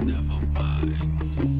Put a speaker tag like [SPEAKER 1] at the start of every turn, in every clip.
[SPEAKER 1] never mine.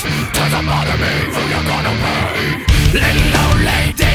[SPEAKER 1] Doesn't bother me who you're gonna pay Little old lady